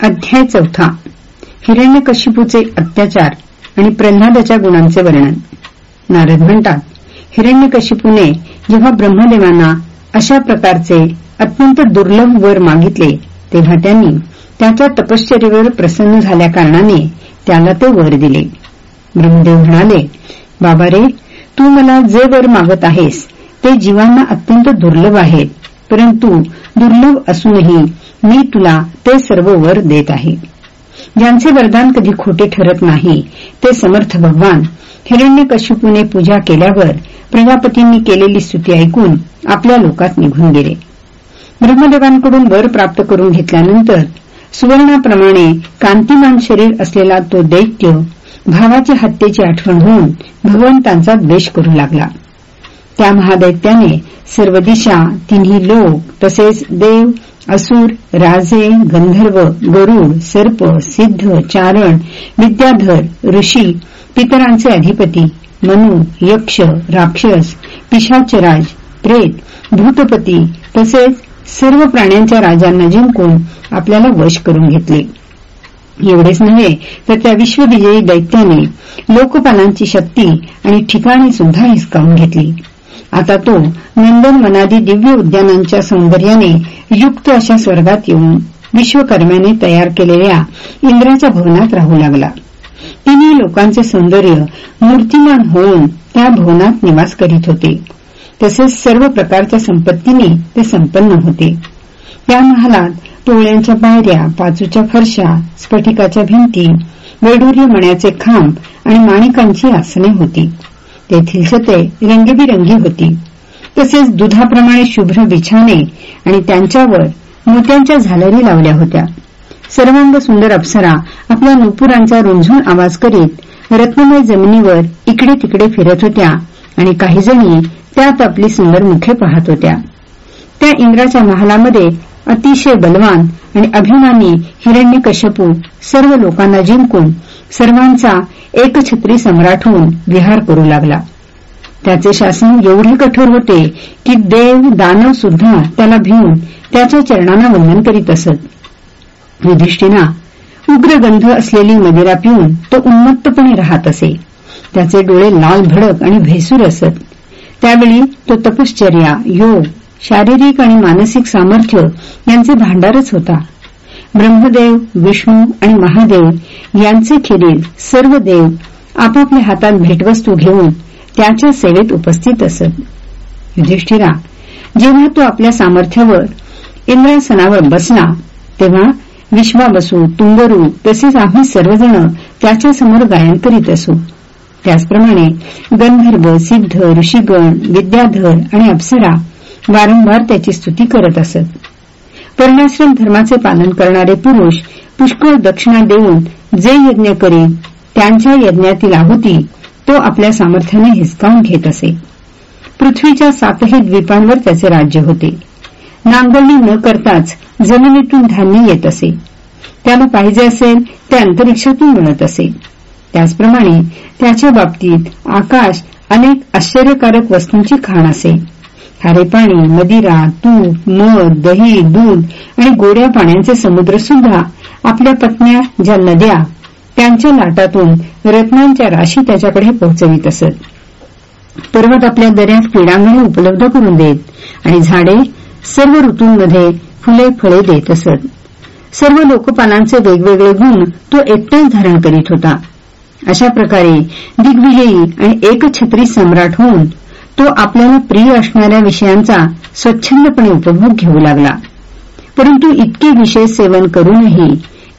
अध्याय चौथा. हिरण्यकशिपूचे अत्याचार आणि प्रल्हादाच्या गुणांचे वर्णन. नारद म्हणतात हिरण्यकशिपूने जेव्हा ब्रह्मदेवांना अशा प्रकारचे अत्यंत दुर्लभ वर मागितले तेव्हा त्यांनी त्याच्या तपश्चर्येवर प्रसन्न झाल्याकारणाने त्याला ते वर दिले. ब्रह्मदेव म्हणाले बाबा रे तू मला जे वर मागत आहेस ते जीवांना अत्यंत दुर्लभ आहेत. परंतु दुर्लभ असूनही मी तुला ते सर्व वर देत आहे. ज्यांचे वरदान कधी खोटे ठरत नाही ते समर्थ भगवान. हिरण्यकश्यपूने पूजा केल्यावर प्रजापतींनी केलेली स्तुती ऐकून आपल्या लोकात निघून गेले. ब्रह्मदेवांकडून वर प्राप्त करून घेतल्यानंतर सुवर्णाप्रमाणे कांतिमान शरीर असलेला तो दैत्य भावाच्या हत्येची आठवण होऊन भगवंतांचा द्वेष करू लागला. त्या महादैत्याने सर्व दिशा तिन्ही लोक तसेच देव असुर राजे गंधर्व गरुड सर्प सिद्ध चारण विद्याधर ऋषी पितरांचे अधिपती मनु यक्ष राक्षस पिशाचराज प्रेत भूतपती तसेच सर्व प्राण्यांच्या राजांना जिंकून आपल्याला वश करून घेतले. एवढेच नव्हे तर त्या विश्वविजयी दैत्याने लोकपालांची शक्ती आणि ठिकाणी सुद्धा हिसकावून घेतली. आता तो नंदन वनादी दिव्य उद्यानांच्या सौंदर्याने युक्त अशा स्वर्गात येऊन विश्वकर्म्याने तयार केलेल्या इंद्राच्या भवनात राहू लागला. तिन्ही लोकांचे सौंदर्य मूर्तिमान होऊन त्या भवनात निवास करीत होते. तसेच सर्व प्रकारच्या संपत्तीने ते संपन्न होते. त्या महालात टोळ्यांच्या पायऱ्या पाचूच्या फरशा स्फटिकाच्या भिंती वैढूर्य मण्याचे खांब आणि माणिकांची आसने होती. तेथील छते रंगीबिरंगी होती. तसेच दुधाप्रमाणे शुभ्र बिछाने आणि त्यांच्यावर मोत्यांच्या झालरी लावल्या होत्या. सर्वांग सुंदर अप्सरा आपल्या नुपुरांचा रुंझून आवाज करीत रत्नमय जमिनीवर इकडे तिकडे फिरत होत्या आणि काही जणी त्यात आपली सुंदर मुखे पाहत होत्या. त्या इंद्राच्या महालामध्ये अतिशय बलवान आणि अभिमानी हिरण्यकश्यपू सर्व लोकांना जिंकून सर्वांचा एकछत्री सम्राट होऊन विहार करू लागला. त्याचे शासन एवढे कठोर होते की देव दानव सुद्धा त्याला भिवून त्याच्या चरणांना वंदन करीत असत. युधिष्ठिरा उग्रगंध असलेली मदिरा पिऊन तो उन्मत्तपणे राहत असे. त्याचे डोळे लाल भडक आणि भेसूर असत. त्यावेळी तो तपश्चर्या योग शारीरिक आणि मानसिक सामर्थ्य यांचे भांडारच होता. ब्रह्मदेव विष्णू आणि महादेव यांचे खेरीज सर्व देव आपापल्या हातात भेटवस्तू घेऊन त्याच्या सेवेत उपस्थित असत. युधिष्ठिरा जेव्हा तो आपल्या सामर्थ्यावर इंद्रासनावर बसला तेव्हा विश्वाबसू तुंगरू तसेच आम्ही सर्वजण त्याच्यासमोर गायन करीत असू. त्याचप्रमाणे गंधर्व सिद्ध ऋषीगण विद्याधर आणि अप्सरा वारंवार त्याची स्तुती करत असत. वर्णाश्रम धर्माचे पालन करणारे पुरुष पुष्कळ दक्षिणा देऊन जे यज्ञ करीत त्यांच्या यज्ञातील आहुती तो आपल्या सामर्थ्याने हिसकावून घेत असे. पृथ्वीच्या सातही द्वीपांवर त्याचे राज्य होते. नांगरणी न करताच जमिनीतून धान्य येत असे. त्याला पाहिजे असेल ते अंतरिक्षातून मिळत असे. त्याचप्रमाणे त्याच्या बाबतीत आकाश अनेक आश्चर्यकारक वस्तूंची खाण असे. खारे पाणी मदिरा तूप मध दही दूध आणि गोड्या पाण्याचे समुद्र सुद्धा आपल्या पत्न्या ज्या नद्या त्यांच्या लाटातून रत्नांच्या राशी त्याच्याकडे पोहोचवित असत. पर्वत आपल्या दऱ्यात क्रीडांगणे उपलब्ध करून देत आणि झाडे सर्व ऋतूंमध्ये फुले फळे देत असत. सर्व लोकपालांचे वेगवेगळे गुण तो एकटेच धारण करीत होता. अशा प्रकारे दिग्विजयी आणि एकछत्री सम्राट होऊन तो आपल्याला प्रिय असणाऱ्या विषयांचा स्वच्छंदपणे उपभोग घेऊ लागला. परंतु इतके विषय सेवन करूनही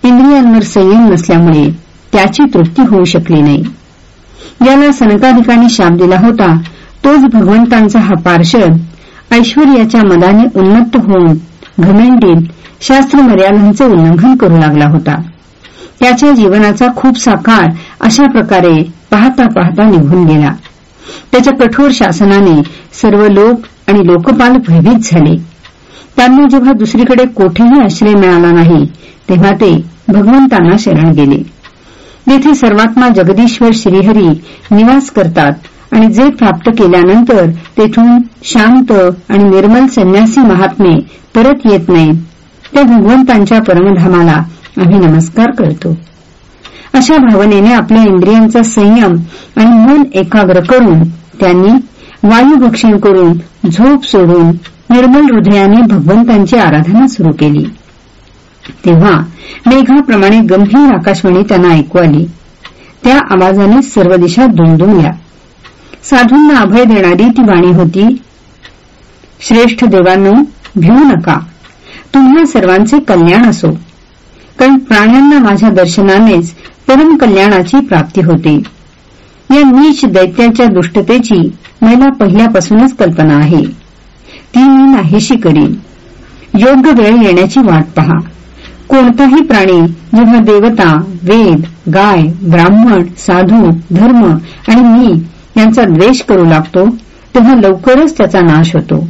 इंद्रियांवर संयम नसल्यामुळे त्याची तृप्ती होऊ शकली नाही. ज्याला सनकाधिकांनी शाप दिला होता तोच भगवंतांचा हा पार्षद ऐश्वर्याच्या मदाने उन्मत्त होऊन घमेंडीत शास्त्र मर्यादांचे उल्लंघन करू लागला होता. त्याच्या जीवनाचा खूपसा काळ अशा प्रकारे पाहता पाहता निघून गेला. त्याच्या कठोर शासनाने सर्व लोक आणि लोकपाल भयभीत झाले. त्यांना जेव्हा दुसरीकडे कोठेही आश्रय मिळाला नाही तेव्हा ते भगवंतांना शरण गेले. तेथे सर्वात्मा जगदीश्वर श्रीहरी निवास करतात आणि जे प्राप्त केल्यानंतर तेथून शांत आणि निर्मल संन्यासी महात्मे परत येत नाहीत त्या भगवंतांच्या परमधामाला आम्ही नमस्कार करतो. अशा भावनेने आपल्या इंद्रियांचा संयम आणि मन एकाग्र करून त्यांनी वायुभक्षण करून झोप सोडून निर्मल हृदयाने भगवंतांची आराधना सुरू केली. तेव्हा मेघाप्रमाणे गंभीर आकाशवाणी त्यांना ऐकू आली. त्या आवाजाने सर्व दिशा दुमदुमल्या. साधूंना अभय देणारी ती वाणी होती श्रेष्ठ देवांनो भिवू नका. तुम्हा सर्वांचे कल्याण असो. कारण प्राण्यांना माझ्या दर्शनानेच परमकल्याणाची प्राप्ती होते. या नीच दैत्याच्या दुष्टतेची मला पहिल्यापासूनच कल्पना आहे. ती मी नाहीशी करीन. योग्य वेळ येण्याची वाट पहा. कोणताही प्राणी जेव्हा देवता वेद गाय ब्राह्मण साधू धर्म आणि मी यांचा द्वेष करू लागतो तेव्हा लवकरच त्याचा नाश होतो.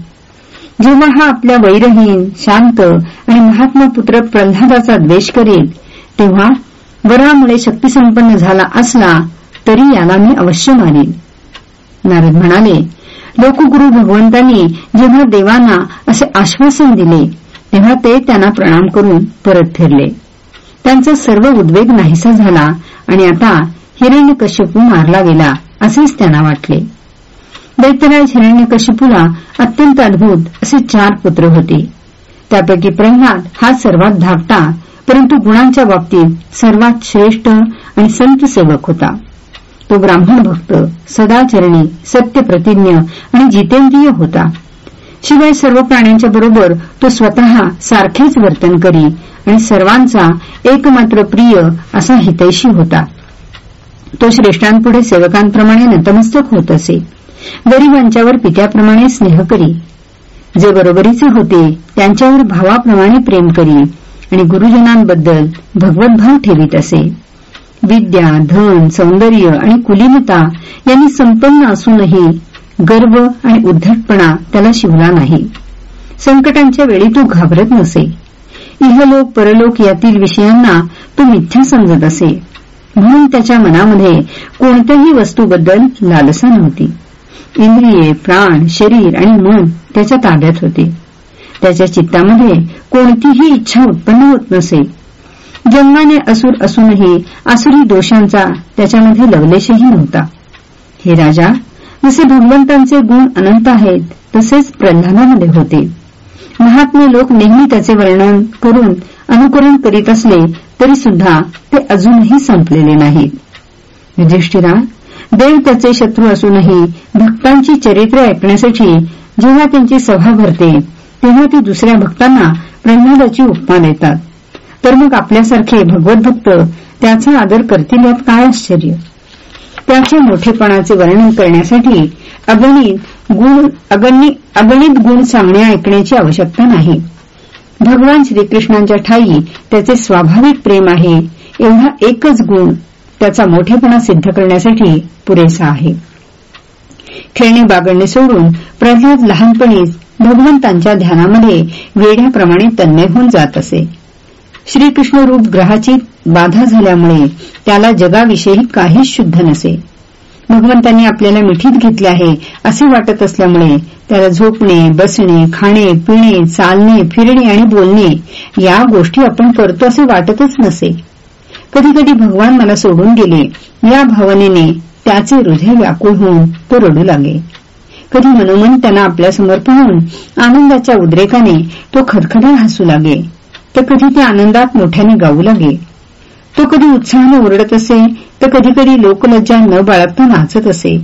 जेव्हा हा आपल्या वैरहीन शांत आणि महात्मा पुत्र प्रल्हादाचा द्वेष करेल तेव्हा वरामुळे शक्तीसंपन्न झाला असला तरी याला मी अवश्य मारीन. नारद म्हणाले लोकगुरु भगवंतांनी जेव्हा देवांना असे आश्वासन दिले तेव्हा ते त्यांना प्रणाम करून परत फिरले त्यांचा सर्व उद्वेग नाहीसा झाला आणि आता हिरण्यकश्यपू मारला गेला असेच त्यांना वाटले. दैत्यराज हिरण्यकश्यपूला अत्यंत अद्भुत असे चार पुत्र होते. त्यापैकी प्रल्हाद हा सर्वात धाकटा परंतु गुणांच्या बाबतीत सर्वात श्रेष्ठ आणि संत सेवक होता. तो ब्राह्मण भक्त सदाचरणी सत्यप्रतिज्ञ आणि जितेंद्रिय होता. शिवाय सर्व प्राण्यांच्या बरोबर तो स्वतः सारखेच वर्तन करी आणि सर्वांचा एकमात्र प्रिय असा हितैषी होता. तो श्रेष्ठांपुढे सेवकांप्रमाणे नतमस्तक होत असे. गरिबांच्यावर पित्याप्रमाणे स्नेह करी. जे बरोबरीचे होते त्यांच्यावर भावाप्रमाणे प्रेम करी आणि गुरुजनांबद्दल भगवतभाव ठेवीत असे. विद्या धन सौंदर्य आणि कुलीनता यांनी संपन्न असूनही गर्व आणि उद्धटपणा त्याला शिवला नाही. संकटांच्या वेळी तो घाबरत नसे. इहलोक परलोक यातील विषयांना तो मिथ्या समजत असे. म्हणून त्याच्या मनामध्ये कोणत्याही वस्तूबद्दल लालसा नव्हती. इंद्रिये प्राण शरीर आणि मन त्याच्या ताब्यात होते. त्याच्या चित्तामध्ये कोणतीही इच्छा उत्पन्न होत नसे. जन्माने असुर असूनही असुरी दोषांचा त्याच्यामध्ये लवलेशही नव्हता. हे राजा जसे भगवंतांचे गुण अनंत आहेत तसेच प्रल्हादामध्ये होते. महात्मे लोक नेहमी त्याचे वर्णन करून अनुकरण करीत असले तरी सुद्धा ते अजूनही संपलेले नाहीत. युधिष्ठिरा देव त्याचे शत्रू असूनही भक्तांची चरित्रे ऐकण्यासाठी जेव्हा त्यांची सभा भरते तेव्हा ती दुसऱ्या भक्तांना प्रल्हादाची उपमा देतात. तर मग आपल्यासारखे भगवतभक्त त्याचा आदर करतील यात काय आश्चर्य? त्याच्या मोठेपणाचे वर्णन करण्यासाठी अगणित गुण अगणित गुण सांगणे ऐकण्याची आवश्यकता नाही. भगवान श्रीकृष्णांच्या ठाई त्याचे स्वाभाविक प्रेम आहे एवढा एकच गुण त्याचा मोठेपणा सिद्ध करण्यासाठी पुरेसा आहे. खेळणी बागडणे सोडून प्रल्हाद लहानपणीच भगवंतांच्या ध्यानामध्ये वेड्याप्रमाणे तन्मय होऊन जात असे. श्रीकृष्णरूप ग्रहाची बाधा झाल्यामुळे त्याला जगाविषयी काहीच शुद्ध नसे. भगवंतांनी आपल्याला मिठीत घेतले आहे असे वाटत असल्यामुळे त्याला झोपणे बसणे खाणे पिणे चालणे फिरणे आणि बोलणे या गोष्टी आपण करतो असे वाटतच नसे. कधी कधी भगवान मला सोडून गेले या भावनेने त्याचे हृदय व्याकुळ होऊन तो रडू लागे कधी मनोमन त्यांना आपल्यासमोर पाहून आनंदाच्या उद्रेकाने तो खरखड्या हसू लागे तर कधी ते आनंदात मोठ्याने गाऊ लागे तो कधी उत्साहाने ओरडत असे तर कधी कधी लोकलज्जा न बाळगता नाचत असे.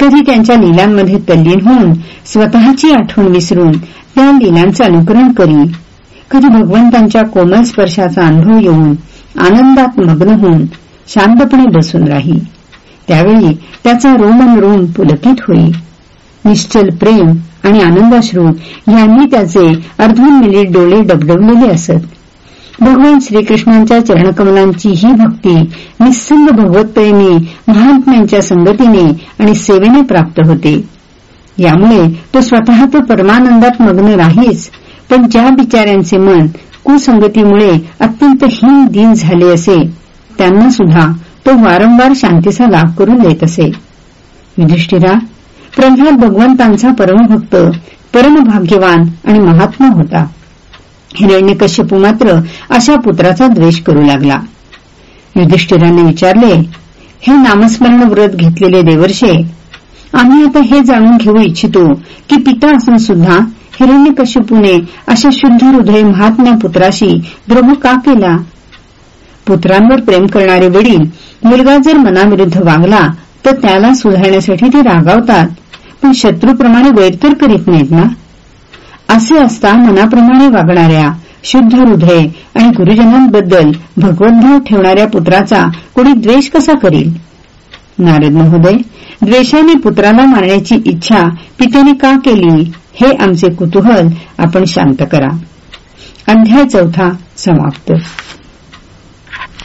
कधी त्यांच्या लीलांमध्ये तल्लीन होऊन स्वतःची आठवण विसरून त्या लीलांचे अनुकरण करी कधी भगवंतांच्या कोमल स्पर्शाचा अनुभव येऊन आनंदात मग्न होऊन शांतपणे बसून राही त्यावेळी त्याचा रोमन रोम पुलकित होई. निश्चल प्रेम आणि आनंदाश्रू यांनी त्याचे अर्धून मिनिट डोळे डबडबलेले असत. भगवान श्रीकृष्णांच्या चरणकमलांची ही भक्ती निस्संग भगवतप्रेमी महात्म्यांच्या संगतीने आणि सेवेने प्राप्त होते. यामुळे तो स्वतः तर परमानंदात मग्न राहीच पण ज्या बिचाऱ्यांचे मन कुसंगतीमुळे अत्यंत हीन दिन झाले असे त्यांना सुद्धा तो वारंवार शांतीचा लाभ करून देत असे युधिष्ठिरा प्रल्हाद भगवंतांचा परमभक्त परमभाग्यवान आणि महात्मा होता. हिरण्यकश्यपू मात्र अशा पुत्राचा द्वेष करू लागला. युधिष्ठिराने विचारले हे नामस्मरण व्रत घेतलेले देवर्षे आम्ही आता हे जाणून घेऊ इच्छितो की पिता असून सुद्धा हिरण्यकश्यपूने अशा शुद्ध हृदय महात्म्या पुत्राशी द्रोह का केला? पुत्रांवर प्रेम करणारे वडील मुलगा जर मनाविरुद्ध वागला तर त्याला सुधारण्यासाठी ते रागावतात. पण शत्रूप्रमाणे वैरतर करीत नाहीत ना? असे असता मनाप्रमाणे वागणाऱ्या शुद्ध हृदय आणि गुरुजनांबद्दल भगवद्भाव ठेवणाऱ्या पुत्राचा कोणी द्वेष कसा करील? नारद महोदय द्वेषाने पुत्राला मारण्याची इच्छा पित्याने का केली? हे आमचे कुतूहल आपण शांत करा. अध्याय चौथा समाप्त.